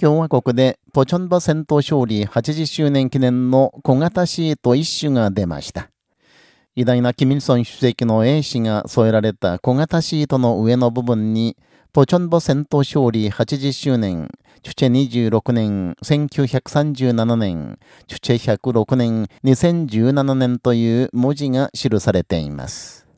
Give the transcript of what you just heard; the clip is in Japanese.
共和国でポチョンバ戦闘勝利80周年記念の小型シート一種が出ました。偉大なキミルソン主席の英氏が添えられた小型シートの上の部分に、ポチョンボ戦闘勝利80周年、チュチェ26年、1937年、チュチェ106年、2017年という文字が記されています。